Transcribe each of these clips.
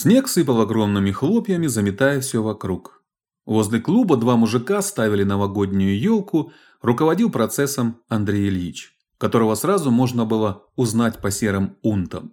Снег сыпал огромными хлопьями, заметая все вокруг. Возле клуба два мужика ставили новогоднюю елку, руководил процессом Андрей Ильич, которого сразу можно было узнать по серым унтам.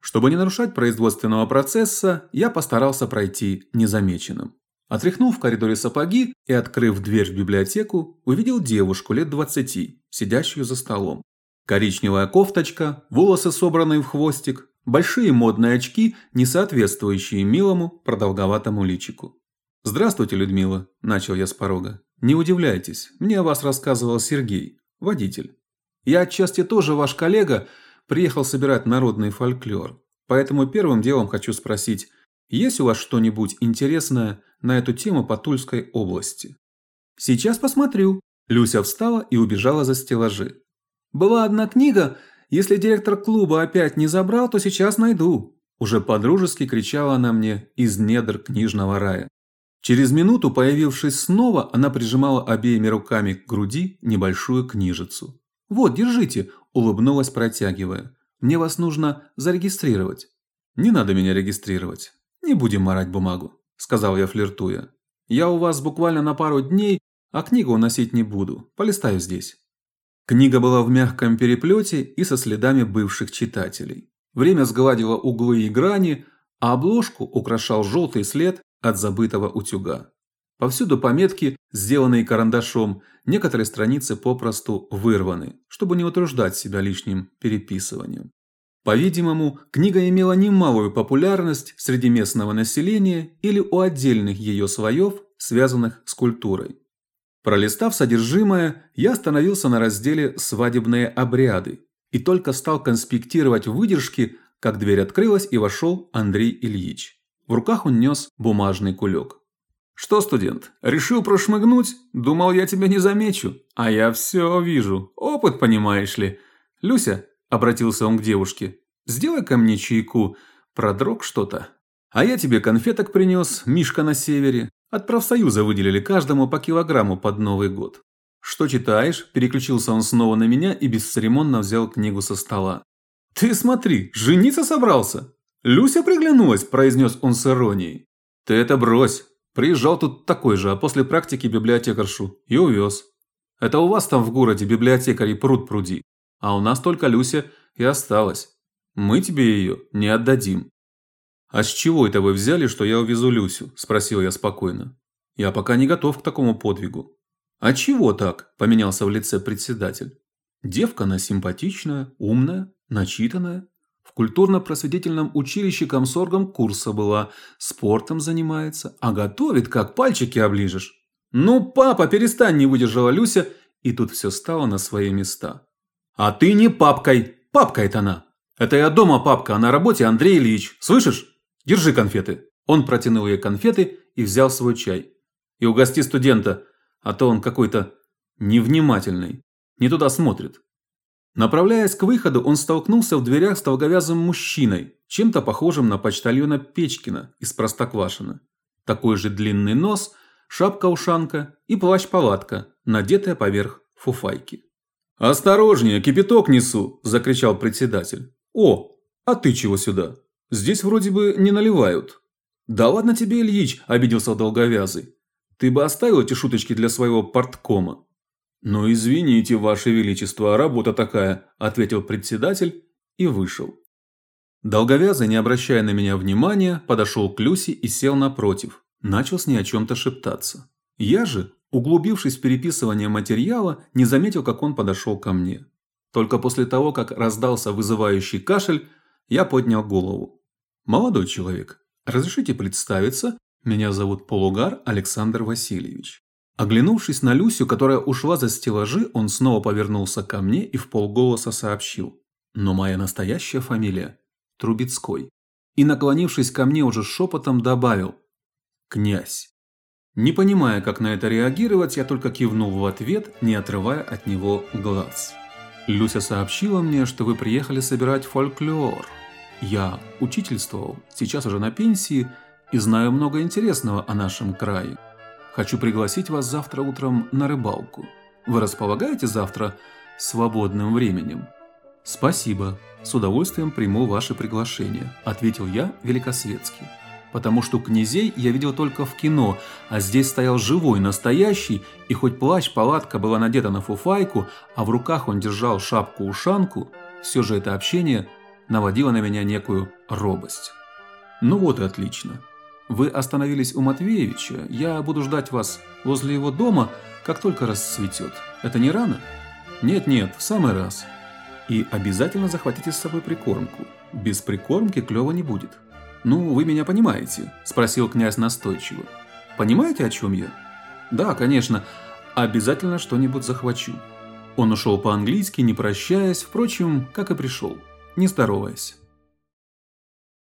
Чтобы не нарушать производственного процесса, я постарался пройти незамеченным. Отряхнув в коридоре сапоги и открыв дверь в библиотеку, увидел девушку лет двадцати, сидящую за столом. Коричневая кофточка, волосы собранные в хвостик, большие модные очки, не соответствующие милому продолговатому личику. «Здравствуйте, Людмила», – начал я с порога. «Не удивляйтесь, мне о вас рассказывал Сергей, водитель. Я отчасти тоже ваш коллега, приехал собирать народный фольклор. Поэтому первым делом хочу спросить, есть у вас что-нибудь интересное на эту тему по Тульской области? Сейчас посмотрю. Люся встала и убежала за стеллажи. Была одна книга, если директор клуба опять не забрал, то сейчас найду. Уже подружески кричала она мне из недр книжного рая. Через минуту, появившись снова, она прижимала обеими руками к груди небольшую книжицу. «Вот, держите», – улыбнулась, протягивая. «Мне вас нужно зарегистрировать». «Не надо меня регистрировать. Не будем марать бумагу», – сказал я, флиртуя. «Я у вас буквально на пару дней, а книгу уносить не буду. Полистаю здесь». Книга была в мягком переплете и со следами бывших читателей. Время сгладило углы и грани, а обложку украшал желтый след от забытого утюга. Повсюду пометки, сделанные карандашом, некоторые страницы попросту вырваны, чтобы не утруждать себя лишним переписыванием. По-видимому, книга имела немалую популярность среди местного населения или у отдельных ее слоев, связанных с культурой. Пролистав содержимое, я остановился на разделе «Свадебные обряды» и только стал конспектировать выдержки, как дверь открылась и вошел Андрей Ильич. В руках он нес бумажный кулек. «Что, студент, решил прошмыгнуть? Думал, я тебя не замечу. А я все вижу. Опыт, понимаешь ли. Люся, – обратился он к девушке, – сделай ко мне чайку. Продрог что-то. А я тебе конфеток принес, Мишка на севере. От профсоюза выделили каждому по килограмму под Новый год. Что читаешь? Переключился он снова на меня и бесцеремонно взял книгу со стола. Ты смотри, жениться собрался? Люся приглянулась, произнес он с иронией. Ты это брось. Приезжал тут такой же, а после практики библиотекаршу и увез. Это у вас там в городе библиотекари пруд пруди, а у нас только Люся и осталась. Мы тебе ее не отдадим. А с чего это вы взяли, что я увезу Люсю? спросил я спокойно. Я пока не готов к такому подвигу. А чего так? поменялся в лице председатель. Девка она симпатичная, умная, начитанная, в культурно-просветительном училище комсоргом курса была, спортом занимается, а готовит, как пальчики оближешь. Ну, папа, перестань, не выдержала Люся, и тут все стало на свои места. А ты не папкой, папка это она. Это я дома папка, а на работе Андрей Ильич, слышишь? Держи конфеты. Он протянул ей конфеты и взял свой чай. И угости студента, а то он какой-то невнимательный, не туда смотрит. Направляясь к выходу, он столкнулся в дверях с долговязым мужчиной, чем-то похожим на почтальона Печкина из Простоквашино. Такой же длинный нос, шапка-ушанка и плащ-палатка, надетая поверх фуфайки. «Осторожнее, кипяток несу!» – закричал председатель. «О, а ты чего сюда? Здесь вроде бы не наливают». «Да ладно тебе, Ильич!» – обиделся долговязый. «Ты бы оставил эти шуточки для своего порткома». «Ну, извините, Ваше Величество, работа такая», – ответил председатель и вышел. Долговязый, не обращая на меня внимания, подошел к Люси и сел напротив. Начал с ней о чем-то шептаться. Я же, углубившись в переписывание материала, не заметил, как он подошел ко мне. Только после того, как раздался вызывающий кашель, я поднял голову. «Молодой человек, разрешите представиться? Меня зовут Полугар Александр Васильевич». Оглянувшись на Люсю, которая ушла за стеллажи, он снова повернулся ко мне и вполголоса сообщил. «Но моя настоящая фамилия – Трубецкой». И, наклонившись ко мне уже шепотом, добавил «Князь». Не понимая, как на это реагировать, я только кивнул в ответ, не отрывая от него глаз. Люся сообщила мне, что вы приехали собирать фольклор. Я учительствовал, сейчас уже на пенсии, и знаю много интересного о нашем крае. Хочу пригласить вас завтра утром на рыбалку. Вы располагаете завтра свободным временем? Спасибо. С удовольствием приму ваше приглашение, ответил я великосветски. потому что князей я видел только в кино, а здесь стоял живой, настоящий, и хоть плащ-палатка была надета на фуфайку, а в руках он держал шапку-ушанку, все же это общение наводило на меня некую робость. Ну вот и отлично. Вы остановились у Матвеевича, я буду ждать вас возле его дома, как только расцветет. Это не рано? Нет-нет, в самый раз. И обязательно захватите с собой прикормку. Без прикормки клёво не будет. Ну, вы меня понимаете, спросил князь настойчиво. Понимаете, о чем я? Да, конечно. Обязательно что-нибудь захвачу. Он ушел по-английски, не прощаясь, впрочем, как и пришел, не здороваясь.